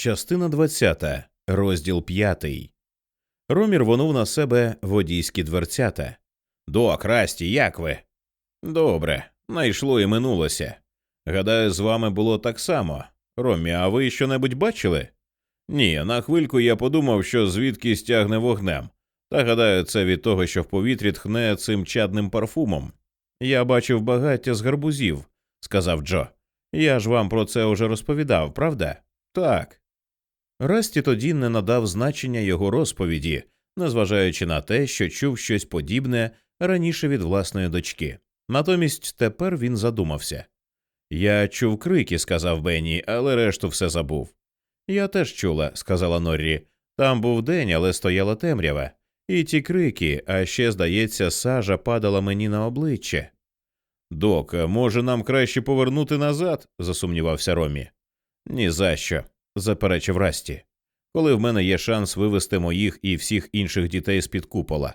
Частина 20, розділ 5. Ромі рвонув на себе водійські дверцята. Док, Расті, як ви? Добре, найшло і минулося. Гадаю, з вами було так само. Ромі, а ви щонебудь бачили? Ні, на хвильку я подумав, що звідки стягне вогнем. Та гадаю, це від того, що в повітрі тхне цим чадним парфумом. Я бачив багаття з гарбузів, сказав Джо. Я ж вам про це уже розповідав, правда? Так. Расті тоді не надав значення його розповіді, незважаючи на те, що чув щось подібне раніше від власної дочки. Натомість тепер він задумався. Я чув крики, сказав Бенні, але решту все забув. Я теж чула, сказала Норрі. Там був день, але стояла темрява. І ті крики, а ще, здається, сажа падала мені на обличчя. Док, може, нам краще повернути назад? засумнівався Ромі. «Ні за що», – заперечив Расті, коли в мене є шанс вивести моїх і всіх інших дітей з під купола.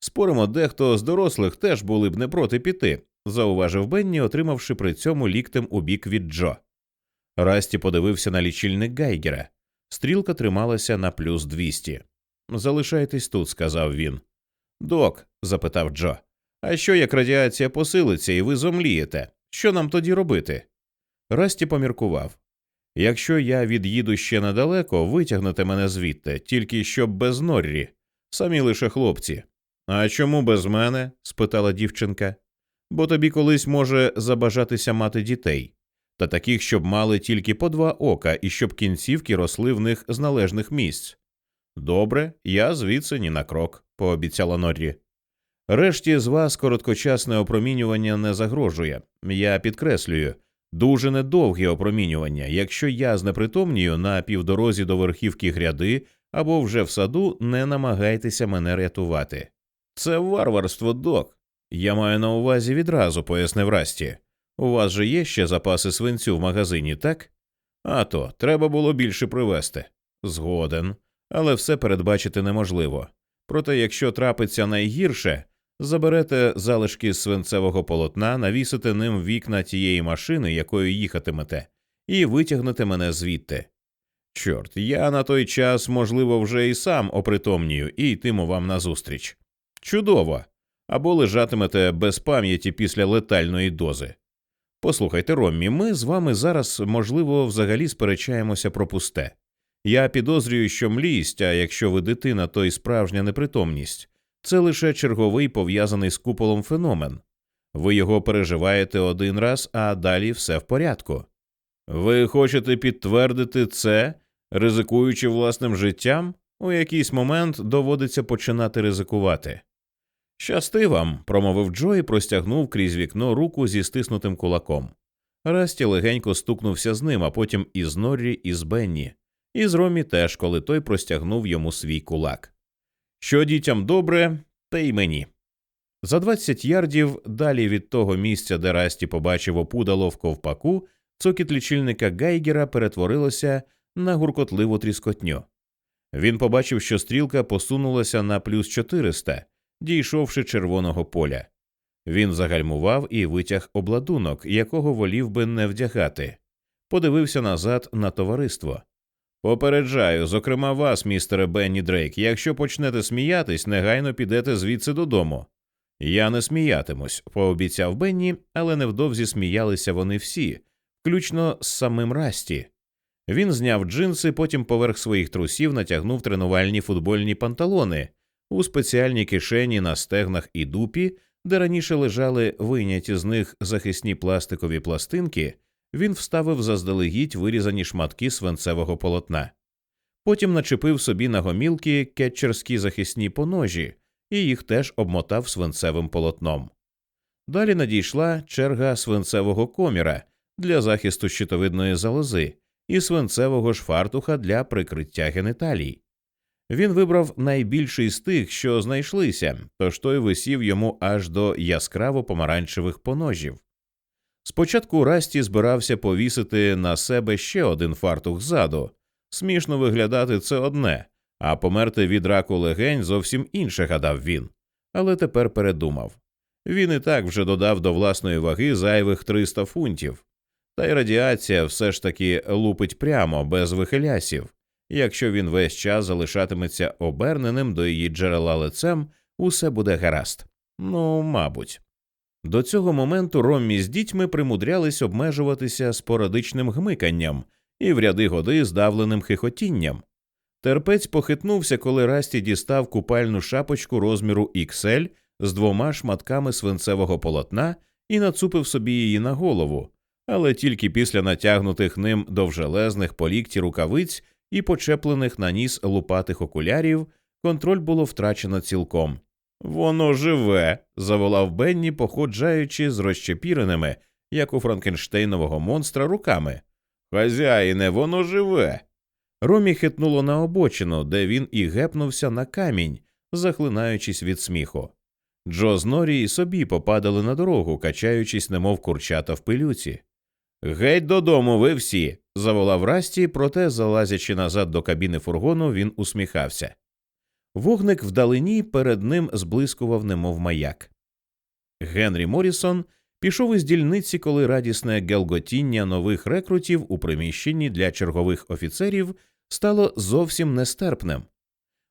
Споримо, дехто з дорослих теж були б не проти піти, зауважив Бенні, отримавши при цьому ліктем у бік від Джо. Расті подивився на лічильник Гайгера. Стрілка трималася на плюс 200. Залишайтесь тут, сказав він. Док, запитав Джо. А що як радіація посилиться і ви зомлієте? Що нам тоді робити? Расті поміркував. Якщо я від'їду ще недалеко, витягнете мене звідти, тільки щоб без Норрі, самі лише хлопці. А чому без мене? спитала дівчинка. Бо тобі колись може забажатися мати дітей, та таких, щоб мали тільки по два ока і щоб кінцівки росли в них з належних місць. Добре, я звідси ні на крок, пообіцяла Норрі. Решті з вас короткочасне опромінювання не загрожує. Я підкреслюю дуже недовге опромінювання. Якщо я знепритомнію на півдорозі до верхівки гряди або вже в саду, не намагайтеся мене рятувати. Це варварство, док. Я маю на увазі відразу, пояснив Расті. У вас же є ще запаси свинцю в магазині, так? А то, треба було більше привезти. Згоден, але все передбачити неможливо. Проте, якщо трапиться найгірше, заберете залишки свинцевого полотна, навісите ним вікна тієї машини, якою їхатимете, і витягнете мене звідти. Чорт, я на той час, можливо, вже і сам опритомнію і йтиму вам назустріч. Чудово! Або лежатимете без пам'яті після летальної дози. Послухайте, Роммі, ми з вами зараз, можливо, взагалі сперечаємося про пусте. Я підозрюю, що млість, а якщо ви дитина, то й справжня непритомність це лише черговий пов'язаний з куполом феномен. Ви його переживаєте один раз, а далі все в порядку. Ви хочете підтвердити це, ризикуючи власним життям, у якийсь момент доводиться починати ризикувати. Щасти вам, промовив Джо і простягнув крізь вікно руку зі стиснутим кулаком. Расті легенько стукнувся з ним, а потім із Норрі, і з Бенні, і з Ромі теж, коли той простягнув йому свій кулак. Що дітям добре, та й мені. За 20 ярдів далі від того місця, де Расті побачив опудало в ковпаку, цокіт лічильника Гайгера перетворилося на гуркотливу тріскотню. Він побачив, що стрілка посунулася на плюс 400, дійшовши червоного поля. Він загальмував і витяг обладунок, якого волів би не вдягати, подивився назад на товариство. Попереджаю, зокрема вас, містере Бенні Дрейк, якщо почнете сміятись, негайно підете звідси додому. Я не сміятимусь, пообіцяв Бенні, але невдовзі сміялися вони всі, включно з самим Расті. Він зняв джинси, потім поверх своїх трусів натягнув тренувальні футбольні панталони у спеціальній кишені на стегнах і дупі, де раніше лежали вийняті з них захисні пластикові пластинки він вставив заздалегідь вирізані шматки свинцевого полотна. Потім начепив собі на гомілки кетчерські захисні поножі і їх теж обмотав свинцевим полотном. Далі надійшла черга свинцевого коміра для захисту щитовидної залози і свинцевого шфартуха для прикриття генеталій. Він вибрав найбільший з тих, що знайшлися, тож той висів йому аж до яскраво помаранчевих поножів. Спочатку Расті збирався повісити на себе ще один фартух ззаду. Смішно виглядати це одне, а померти від раку легень зовсім інше, гадав він. Але тепер передумав. Він і так вже додав до власної ваги зайвих 300 фунтів. Та й радіація все ж таки лупить прямо, без вихилясів. Якщо він весь час залишатиметься оберненим до її джерела лицем, усе буде гаразд. Ну, мабуть. До цього моменту Роммі з дітьми примудрялись обмежуватися спорадичним гмиканням і в ряди годи здавленим хихотінням. Терпець похитнувся, коли Расті дістав купальну шапочку розміру XL з двома шматками свинцевого полотна і нацупив собі її на голову, але тільки після натягнутих ним довжелезних по лікті рукавиць і почеплених на ніс лупатих окулярів контроль було втрачено цілком. Воно живе. заволав Бенні, походжаючи з розчепіреними, як у Франкенштейнового монстра, руками. Хазяїне, воно живе. Ромі хитнуло на обочину, де він і гепнувся на камінь, захлинаючись від сміху. Джо з Норі і собі попадали на дорогу, качаючись, немов курчата в пилюці. Геть додому, ви всі. заволав Расті, проте, залазячи назад до кабіни фургону, він усміхався. Вогник вдалині перед ним зблискував, немов маяк. Генрі Морісон пішов із дільниці, коли радісне гелготіння нових рекрутів у приміщенні для чергових офіцерів стало зовсім нестерпним.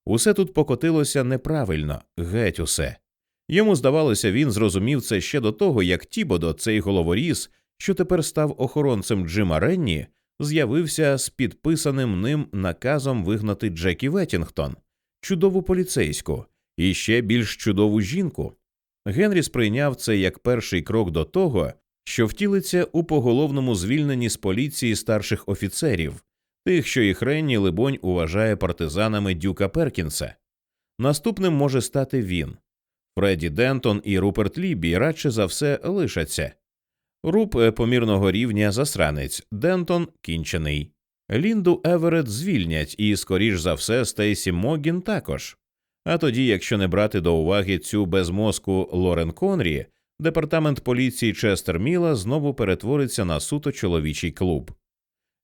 Усе тут покотилося неправильно, геть усе. Йому здавалося, він зрозумів це ще до того, як Тібодо, цей головоріз, що тепер став охоронцем Джима Ренні, з'явився з підписаним ним наказом вигнати Джекі Веттінгтон, чудову поліцейську і ще більш чудову жінку. Генрі сприйняв це як перший крок до того, що втілиться у поголовному звільненні з поліції старших офіцерів, тих, що їх Ренні, либонь, уважає партизанами Дюка Перкінса. Наступним може стати він. Фредді Дентон і Руперт Лібі радше за все лишаться. Руп е, помірного рівня засранець, Дентон кінчений. Лінду Еверет звільнять і, скоріш за все, Стейсі Могін також. А тоді, якщо не брати до уваги цю безмозку Лорен Конрі, департамент поліції Честер Міла знову перетвориться на суто чоловічий клуб.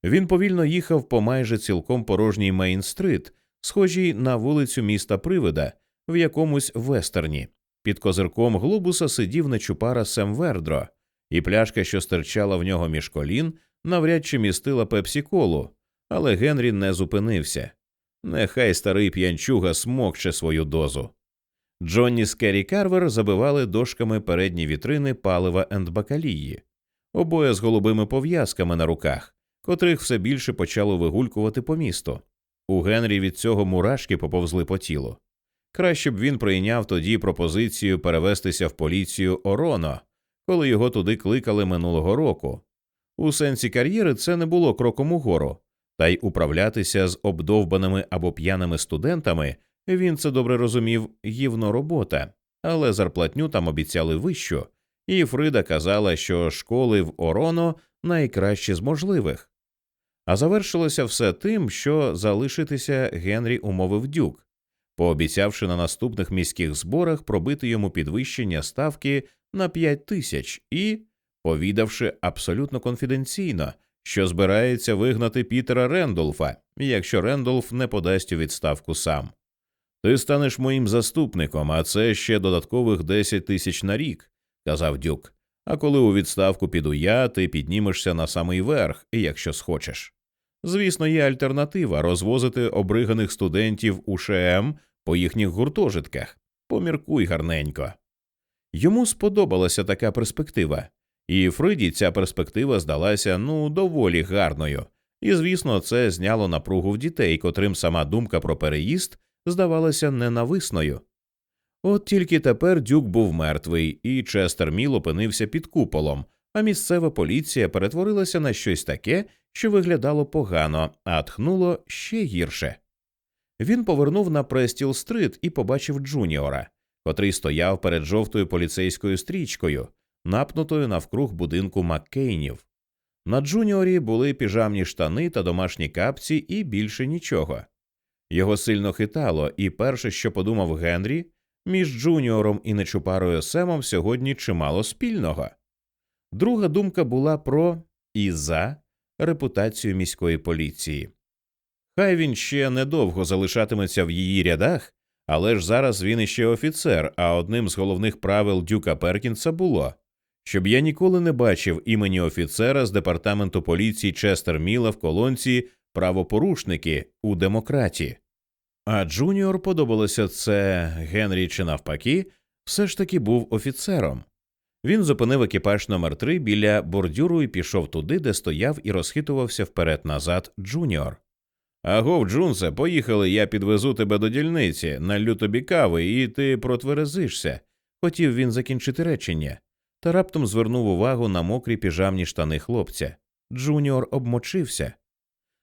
Він повільно їхав по майже цілком порожній Мейн-стрит, схожій на вулицю міста Привида в якомусь вестерні. Під козирком глобуса сидів нечупара Сем Вердро, і пляшка, що стирчала в нього між колін, навряд чи містила пепсі-колу, але Генрі не зупинився. Нехай старий п'янчуга смокче свою дозу. Джонні з Керрі Карвер забивали дошками передні вітрини палива ендбакалії, обоє з голубими пов'язками на руках, котрих все більше почало вигулькувати по місту. У Генрі від цього мурашки поповзли по тілу. Краще б він прийняв тоді пропозицію перевестися в поліцію Ороно, коли його туди кликали минулого року. У сенсі кар'єри це не було кроком угору, та й управлятися з обдовбаними або п'яними студентами він це добре розумів гівно робота, але зарплатню там обіцяли вищу, і Фрида казала, що школи в Ороно найкращі з можливих. А завершилося все тим, що залишитися Генрі умовив дюк, пообіцявши на наступних міських зборах пробити йому підвищення ставки на п'ять тисяч і повідавши абсолютно конфіденційно, що збирається вигнати Пітера Рендолфа, якщо Рендолф не подасть у відставку сам. Ти станеш моїм заступником, а це ще додаткових десять тисяч на рік, казав Дюк. А коли у відставку піду я, ти піднімешся на самий верх, якщо схочеш. Звісно, є альтернатива розвозити обриганих студентів у ШМ по їхніх гуртожитках. Поміркуй гарненько. Йому сподобалася така перспектива, і Фриді ця перспектива здалася ну доволі гарною, і, звісно, це зняло напругу в дітей, котрим сама думка про переїзд здавалася ненависною. От тільки тепер дюк був мертвий, і Честер Міл опинився під куполом, а місцева поліція перетворилася на щось таке, що виглядало погано, а тхнуло ще гірше. Він повернув на Престіл стрит і побачив Джуніора, котрий стояв перед жовтою поліцейською стрічкою, напнутою навкруг будинку Маккейнів. На Джуніорі були піжамні штани та домашні капці, і більше нічого. Його сильно хитало, і перше, що подумав Генрі, між Джуніором і нечупарою Семом сьогодні чимало спільного. Друга думка була про і за репутацію міської поліції. Хай він ще недовго залишатиметься в її рядах, але ж зараз він іще офіцер, а одним з головних правил Дюка Перкінса було щоб я ніколи не бачив імені офіцера з департаменту поліції Честер Міла в колонці правопорушники у демократі. А Джуніор, подобалося це Генрі чи навпаки, все ж таки був офіцером. Він зупинив екіпаж номер 3 біля бордюру і пішов туди, де стояв і розхитувався вперед назад Джуніор. Агов, Джунсе, поїхали, я підвезу тебе до дільниці, наллю тобі кави, і ти протверезишся. Хотів він закінчити речення, та раптом звернув увагу на мокрі піжамні штани хлопця. Джуніор обмочився.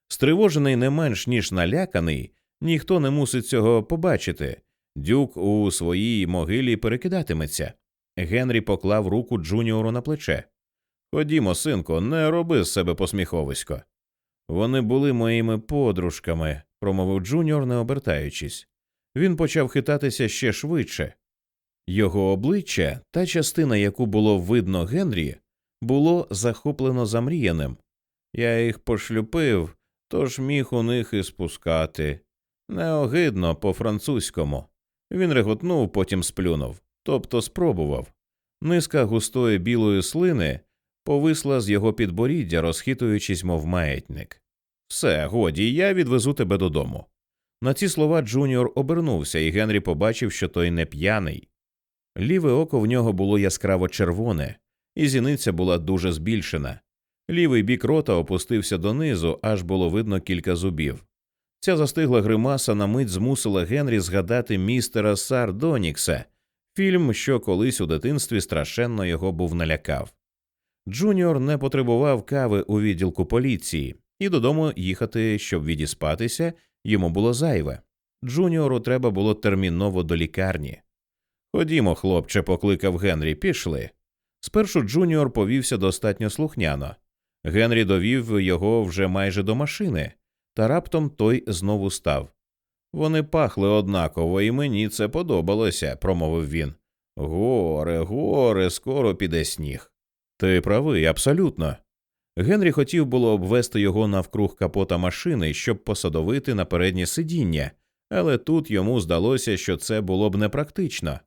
Стривожений не менш ніж наляканий, ніхто не мусить цього побачити. Дюк у своїй могилі перекидатиметься. Генрі поклав руку Джуніору на плече. Ходімо, синку, не роби з себе посміховисько. Вони були моїми подружками, промовив Джуніор, не обертаючись. Він почав хитатися ще швидше. Його обличчя, та частина, яку було видно Генрі, було захоплено замріяним. Я їх пошлюпив, тож міг у них і спускати. Неогидно по французькому. Він реготнув, потім сплюнув, тобто спробував. Низка густої білої слини повисла з його підборіддя, розхитуючись, мов маятник. Все, годі, я відвезу тебе додому. На ці слова Джуніор обернувся, і Генрі побачив, що той не п'яний. Ліве око в нього було яскраво червоне, і зіниця була дуже збільшена. Лівий бік рота опустився донизу, аж було видно кілька зубів. Ця застигла гримаса на мить змусила Генрі згадати містера Сардонікса, фільм, що колись у дитинстві страшенно його був налякав. Джуніор не потребував кави у відділку поліції, і додому їхати, щоб відіспатися, йому було зайве. Джуніору треба було терміново до лікарні. Ходімо, хлопче, покликав Генрі, пішли. Спершу Джуніор повівся достатньо слухняно. Генрі довів його вже майже до машини, та раптом той знову став. Вони пахли однаково, і мені це подобалося, промовив він. Горе, горе, скоро піде сніг. Ти правий, абсолютно. Генрі хотів було обвести його навкруг капота машини, щоб посадовити на переднє сидіння, але тут йому здалося, що це було б непрактично.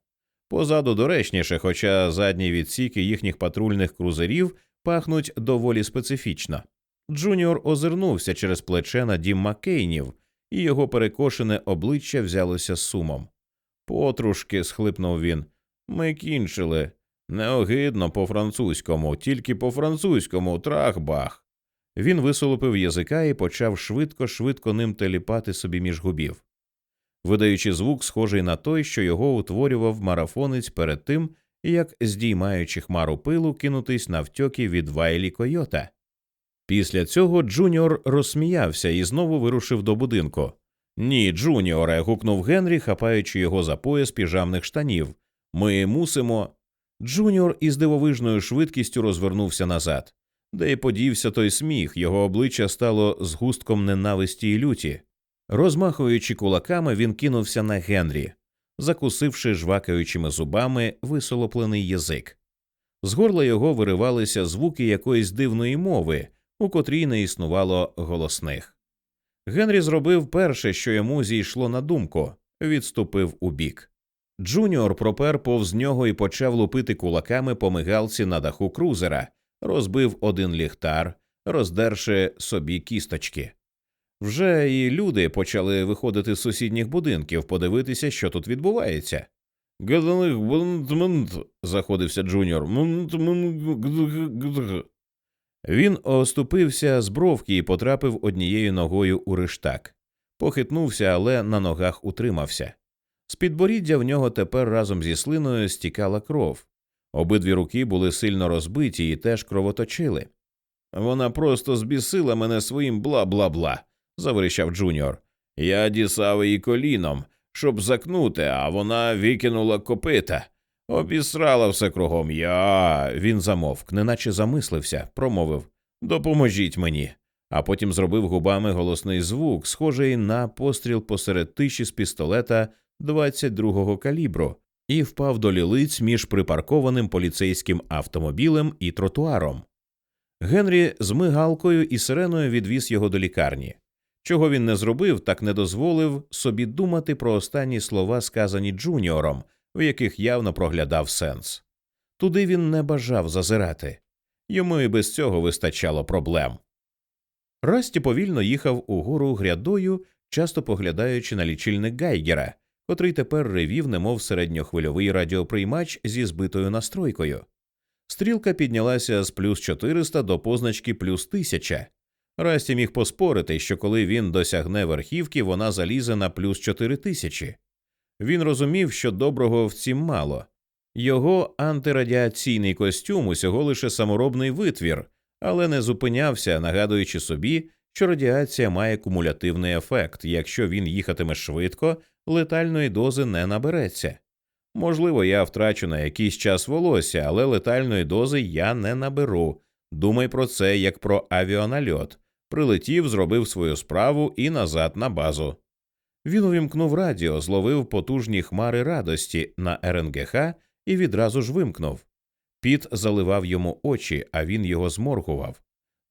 Позаду доречніше, хоча задні відсіки їхніх патрульних крузерів пахнуть доволі специфічно. Джуніор озирнувся через плече на дім Маккейнів, і його перекошене обличчя взялося сумом. Подружки, схлипнув він, ми кінчили. Неогидно по французькому, тільки по французькому, трах-бах. Він висолопив язика і почав швидко, швидко ним теліпати собі між губів, видаючи звук, схожий на той, що його утворював марафонець перед тим, як, здіймаючи хмару пилу, кинутись навтьоки від Вайлі Койота. Після цього Джуніор розсміявся і знову вирушив до будинку. Ні, Джуніоре. гукнув Генрі, хапаючи його за пояс піжамних штанів. Ми мусимо. Джуніор із дивовижною швидкістю розвернувся назад, де й подівся той сміх, його обличчя стало згустком ненависті й люті. Розмахуючи кулаками, він кинувся на Генрі, закусивши жвакаючими зубами висолоплений язик. З горла його виривалися звуки якоїсь дивної мови, у котрій не існувало голосних. Генрі зробив перше, що йому зійшло на думку, відступив убік. Джуніор пропер повз нього і почав лупити кулаками по мигалці на даху крузера, розбив один ліхтар, роздерши собі кісточки. Вже і люди почали виходити з сусідніх будинків, подивитися, що тут відбувається. заходився Джуніор. Він оступився з бровки і потрапив однією ногою у рештак. Похитнувся, але на ногах утримався. З підборіддя в нього тепер разом зі слиною стікала кров. Обидві руки були сильно розбиті і теж кровоточили. Вона просто збісила мене своїм бла бла бла, заверещав Джуніор. Я дісав її коліном, щоб закнути, а вона викинула копита. Обісрала все кругом. Я. Він замовк, неначе замислився, промовив Допоможіть мені. А потім зробив губами голосний звук, схожий на постріл посеред тиші з пістолета 22-го калібру, і впав до лілиць між припаркованим поліцейським автомобілем і тротуаром. Генрі з мигалкою і сиреною відвіз його до лікарні. Чого він не зробив, так не дозволив собі думати про останні слова, сказані Джуніором в яких явно проглядав сенс. Туди він не бажав зазирати. Йому і без цього вистачало проблем. Расті повільно їхав угору грядою, часто поглядаючи на лічильник Гайгера, котрий тепер ревів, немов середньохвильовий радіоприймач зі збитою настройкою. Стрілка піднялася з плюс 400 до позначки плюс 1000. Расті міг поспорити, що коли він досягне верхівки, вона залізе на плюс 4000. Він розумів, що доброго в цім мало. Його антирадіаційний костюм усього лише саморобний витвір, але не зупинявся, нагадуючи собі, що радіація має кумулятивний ефект. Якщо він їхатиме швидко, летальної дози не набереться. Можливо, я втрачу на якийсь час волосся, але летальної дози я не наберу. Думай про це як про авіанальот. Прилетів, зробив свою справу і назад на базу. Він увімкнув радіо, зловив потужні хмари радості на РНГХ і відразу ж вимкнув. Піт заливав йому очі, а він його зморгував.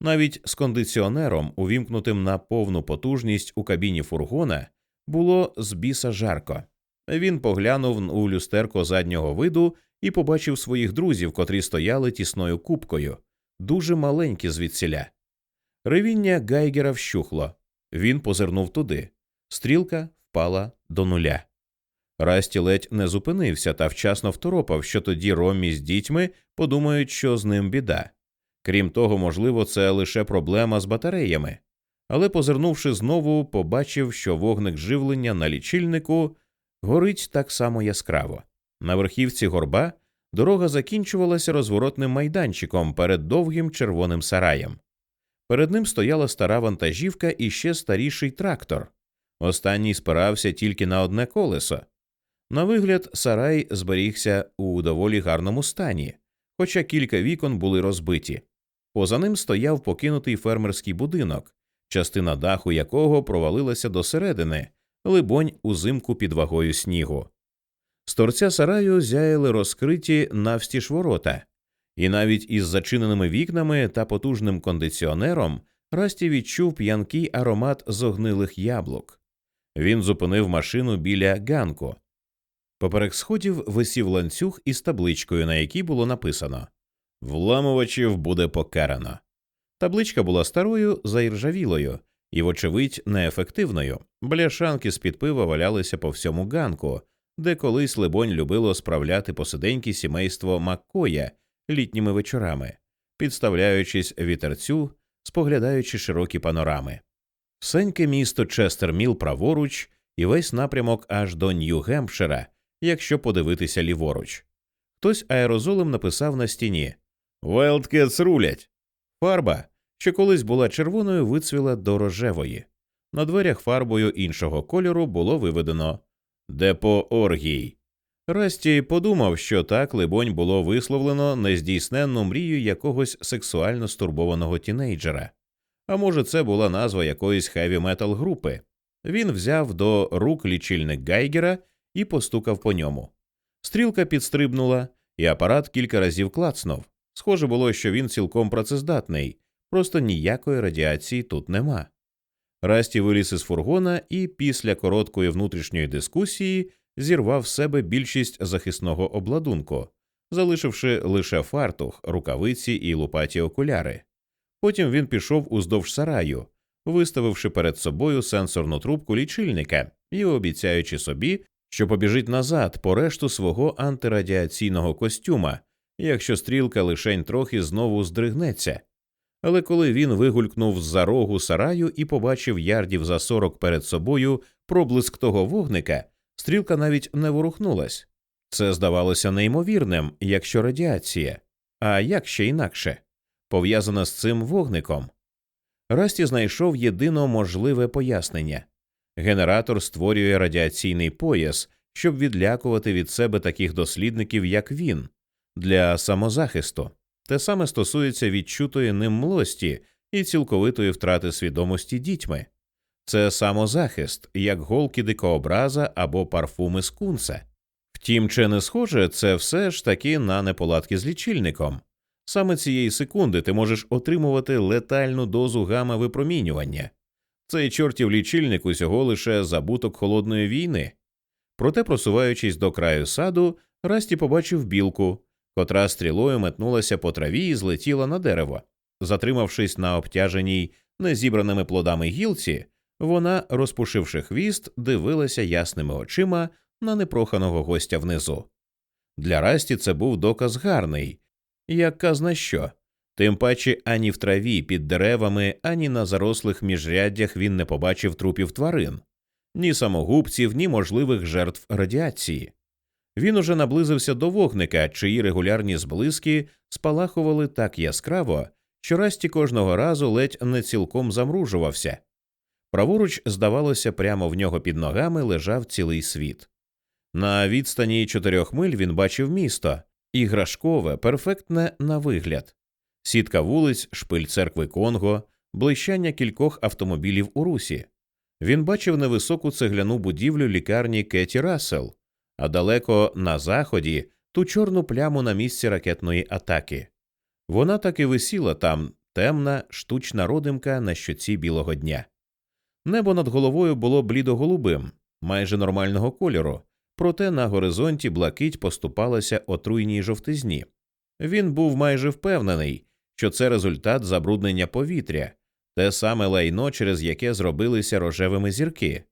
Навіть з кондиціонером, увімкнутим на повну потужність у кабіні фургона, було з біса жарко. Він поглянув у люстерко заднього виду і побачив своїх друзів, котрі стояли тісною купкою, дуже маленькі звідсіля. Ревіння Гайгера вщухло. Він позирнув туди. Стрілка впала до нуля. Расті ледь не зупинився та вчасно второпав, що тоді Ромі з дітьми подумають, що з ним біда. Крім того, можливо, це лише проблема з батареями. Але, позирнувши знову, побачив, що вогник живлення на лічильнику горить так само яскраво. На верхівці горба дорога закінчувалася розворотним майданчиком перед довгим червоним сараєм. Перед ним стояла стара вантажівка і ще старіший трактор. Останній спирався тільки на одне колесо. На вигляд, сарай зберігся у доволі гарному стані, хоча кілька вікон були розбиті. Поза ним стояв покинутий фермерський будинок, частина даху якого провалилася до середини, либонь, узимку під вагою снігу. З торця сараю зяяли розкриті навстіж ворота, і навіть із зачиненими вікнами та потужним кондиціонером Расті відчув п'янкий аромат зогнилих яблук. Він зупинив машину біля ганку. Поперек сходів висів ланцюг із табличкою, на якій було написано Вламувачів буде покарано. Табличка була старою, заіржавілою і, вочевидь, неефективною. Бляшанки з під пива валялися по всьому ганку, де колись, либонь, любило справляти посиденьки сімейство Маккоя літніми вечорами, підставляючись вітерцю, споглядаючи широкі панорами. Всеньке місто Честерміл праворуч і весь напрямок аж до Нью-Гемпшира, якщо подивитися ліворуч. Хтось аерозолем написав на стіні Wildcats рулять. Фарба, що колись була червоною, вицвіла до рожевої. На дверях фарбою іншого кольору було виведено Депо Оргій. Расті подумав, що так, либонь, було висловлено нездійсненну мрію якогось сексуально стурбованого тінейджера. А може, це була назва якоїсь хеві метал групи. Він взяв до рук лічильник Гайгера і постукав по ньому. Стрілка підстрибнула, і апарат кілька разів клацнув. Схоже було, що він цілком працездатний, просто ніякої радіації тут нема. Расті виліз із фургона і після короткої внутрішньої дискусії зірвав з себе більшість захисного обладунку, залишивши лише фартух, рукавиці і лупаті окуляри. Потім він пішов уздовж сараю, виставивши перед собою сенсорну трубку лічильника і обіцяючи собі, що побіжить назад по решту свого антирадіаційного костюма, якщо стрілка лишень трохи знову здригнеться. Але коли він вигулькнув з за рогу сараю і побачив ярдів за сорок перед собою проблиск того вогника, стрілка навіть не ворухнулась. Це здавалося неймовірним, якщо радіація, а як ще інакше, пов'язана з цим вогником. Расті знайшов єдино можливе пояснення генератор створює радіаційний пояс, щоб відлякувати від себе таких дослідників, як він, для самозахисту. Те саме стосується відчутої ним млості і цілковитої втрати свідомості дітьми. Це самозахист, як голки дикообраза або парфуми скунса. Втім, чи не схоже, це все ж таки на неполадки з лічильником. Саме цієї секунди ти можеш отримувати летальну дозу гама випромінювання. Цей чортів лічильник усього лише забуток холодної війни. Проте, просуваючись до краю саду, Расті побачив білку, котра стрілою метнулася по траві і злетіла на дерево. Затримавшись на обтяженій незібраними плодами гілці, вона, розпушивши хвіст, дивилася ясними очима на непроханого гостя внизу. Для Расті це був доказ гарний, як казна що. Тим паче ані в траві під деревами, ані на зарослих міжряддях він не побачив трупів тварин, ні самогубців, ні можливих жертв радіації. Він уже наблизився до вогника, чиї регулярні зблиски спалахували так яскраво, що Расті кожного разу ледь не цілком замружувався. Праворуч, здавалося, прямо в нього під ногами лежав цілий світ. На відстані чотирьох миль він бачив місто, іграшкове, перфектне на вигляд, сітка вулиць, шпиль церкви Конго, блищання кількох автомобілів у русі. Він бачив невисоку цегляну будівлю лікарні Кеті Рассел, а далеко на заході ту чорну пляму на місці ракетної атаки. Вона так і висіла там, темна, штучна родимка на щоці білого дня. Небо над головою було блідо-голубим, майже нормального кольору, проте на горизонті блакить поступалася отруйній жовтизні. Він був майже впевнений, що це результат забруднення повітря, те саме лайно, через яке зробилися рожевими зірки,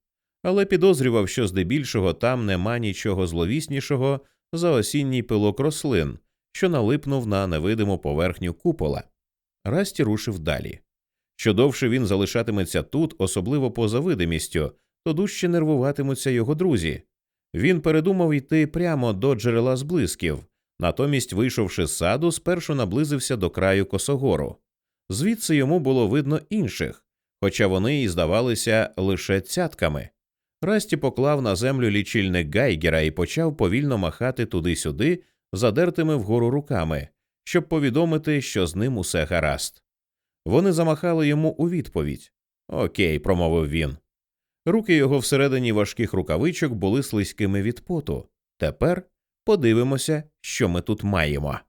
але підозрював, що здебільшого там нема нічого зловіснішого за осінній пилок рослин, що налипнув на невидиму поверхню купола. Расті рушив далі. Що довше він залишатиметься тут, особливо поза видимістю, то дужче нервуватимуться його друзі. Він передумав йти прямо до джерела зблисків, натомість, вийшовши з саду, спершу наблизився до краю косогору. Звідси йому було видно інших, хоча вони і здавалися лише цятками. Расті поклав на землю лічильник Гайгера і почав повільно махати туди-сюди, задертими вгору руками, щоб повідомити, що з ним усе гаразд. Вони замахали йому у відповідь. Окей, промовив він. Руки його всередині важких рукавичок були слизькими від поту. Тепер подивимося, що ми тут маємо.